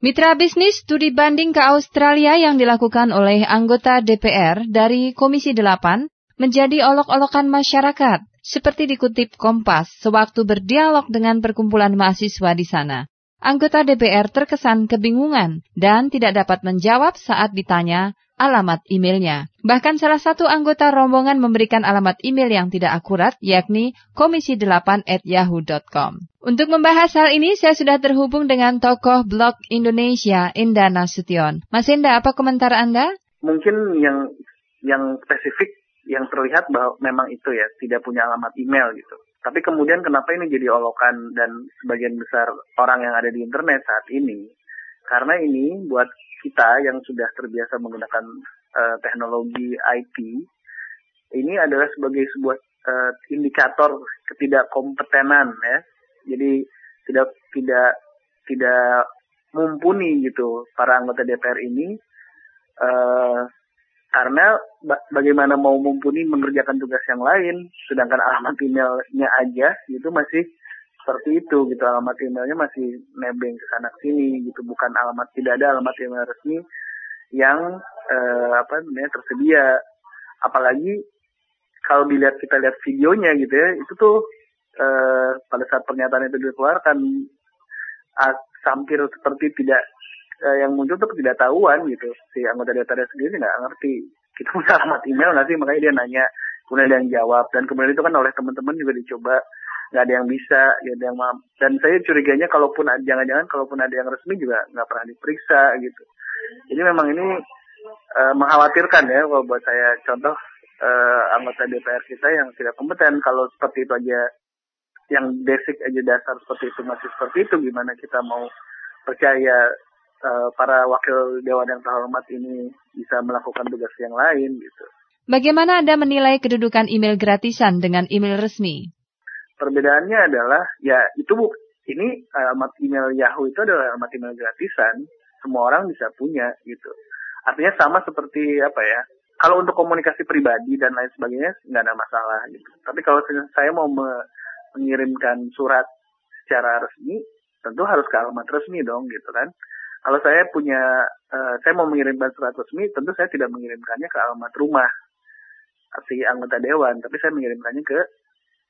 Mitra bisnis studi banding ke Australia yang dilakukan oleh anggota DPR dari Komisi 8 menjadi olok-olokan masyarakat, seperti dikutip Kompas sewaktu berdialog dengan perkumpulan mahasiswa di sana. Anggota DPR terkesan kebingungan dan tidak dapat menjawab saat ditanya alamat emailnya. Bahkan salah satu anggota rombongan memberikan alamat email yang tidak akurat, yakni komisi8 at yahoo.com. Untuk membahas hal ini, saya sudah terhubung dengan tokoh blog Indonesia, Indah Nasution. Mas Indah, apa komentar Anda? Mungkin yang yang spesifik yang terlihat bahwa memang itu ya, tidak punya alamat email gitu. Tapi kemudian kenapa ini jadi olokan dan sebagian besar orang yang ada di internet saat ini? Karena ini buat kita yang sudah terbiasa menggunakan uh, teknologi IT ini adalah sebagai sebuah uh, indikator ketidakkompetenan ya. Jadi tidak tidak tidak mumpuni gitu para anggota DPR ini. Uh, karena ba bagaimana mau mumpuni mengerjakan tugas yang lain sedangkan alamat emailnya aja itu masih seperti itu gitu. Alamat emailnya masih nebeng ke sana sini gitu. Bukan alamat tidak ada alamat email resmi yang eh, apa namanya tersedia. Apalagi kalau dilihat kita lihat videonya gitu ya itu tuh eh, pada saat pernyataan itu dikeluarkan hampir seperti tidak eh, yang muncul tuh tidak tahuan gitu. Si anggota DPR sendiri nggak ngerti. Kita punya alamat email nanti makanya dia nanya kemudian ada yang jawab. Dan kemudian itu kan oleh teman-teman juga dicoba. Nggak ada yang bisa, nggak ada yang mam. Dan saya curiganya kalaupun jangan-jangan kalaupun ada yang resmi juga nggak pernah diperiksa gitu. Jadi memang ini uh, mengkhawatirkan ya kalau buat saya. Contoh uh, anggota DPR kita yang tidak kompeten kalau seperti itu aja yang basic aja dasar seperti itu masih seperti itu gimana kita mau percaya uh, para wakil dewan yang terhormat ini bisa melakukan tugas yang lain gitu. Bagaimana Anda menilai kedudukan email gratisan dengan email resmi? Perbedaannya adalah ya itu bu ini alamat email Yahoo itu adalah alamat email gratisan, semua orang bisa punya gitu. Artinya sama seperti apa ya? Kalau untuk komunikasi pribadi dan lain sebagainya nggak ada masalah gitu. Tapi kalau saya mau me mengirimkan surat secara resmi, tentu harus ke alamat resmi dong gitu kan. Kalau saya punya, uh, saya mau mengirimkan surat resmi, tentu saya tidak mengirimkannya ke alamat rumah si anggota dewan, tapi saya mengirimkannya ke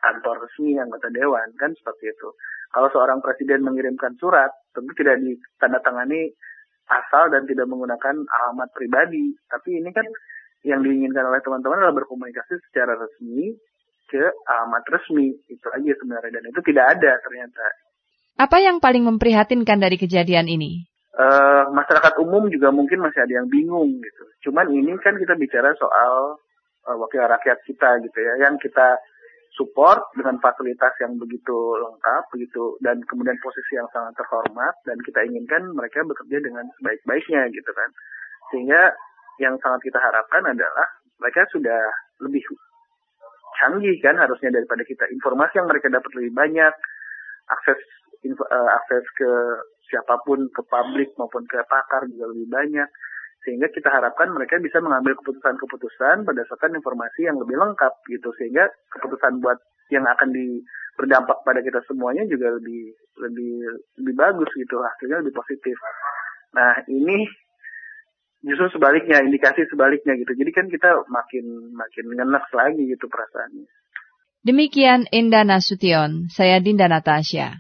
kantor resmi anggota dewan kan seperti itu. Kalau seorang presiden mengirimkan surat tentu tidak ditandatangani asal dan tidak menggunakan alamat pribadi. Tapi ini kan yang diinginkan oleh teman-teman adalah berkomunikasi secara resmi ke alamat resmi. Itu aja sebenarnya dan itu tidak ada ternyata. Apa yang paling memprihatinkan dari kejadian ini? Uh, masyarakat umum juga mungkin masih ada yang bingung gitu. Cuman ini kan kita bicara soal uh, wakil rakyat kita gitu ya, yang kita support dengan fasilitas yang begitu lengkap begitu dan kemudian posisi yang sangat terhormat dan kita inginkan mereka bekerja dengan sebaik-baiknya gitu kan sehingga yang sangat kita harapkan adalah mereka sudah lebih canggih kan harusnya daripada kita. Informasi yang mereka dapat lebih banyak akses info, uh, akses ke siapa pun ke publik maupun ke pakar juga lebih banyak. Sehingga kita harapkan mereka bisa mengambil keputusan-keputusan berdasarkan informasi yang lebih lengkap gitu. Sehingga keputusan buat yang akan di berdampak pada kita semuanya juga lebih lebih lebih bagus gitu. Hasilnya lebih positif. Nah ini justru sebaliknya indikasi sebaliknya gitu jadi kan kita makin makin ngenes lagi gitu perasaannya. Demikian Indah Nasution, saya Dinda Natasha.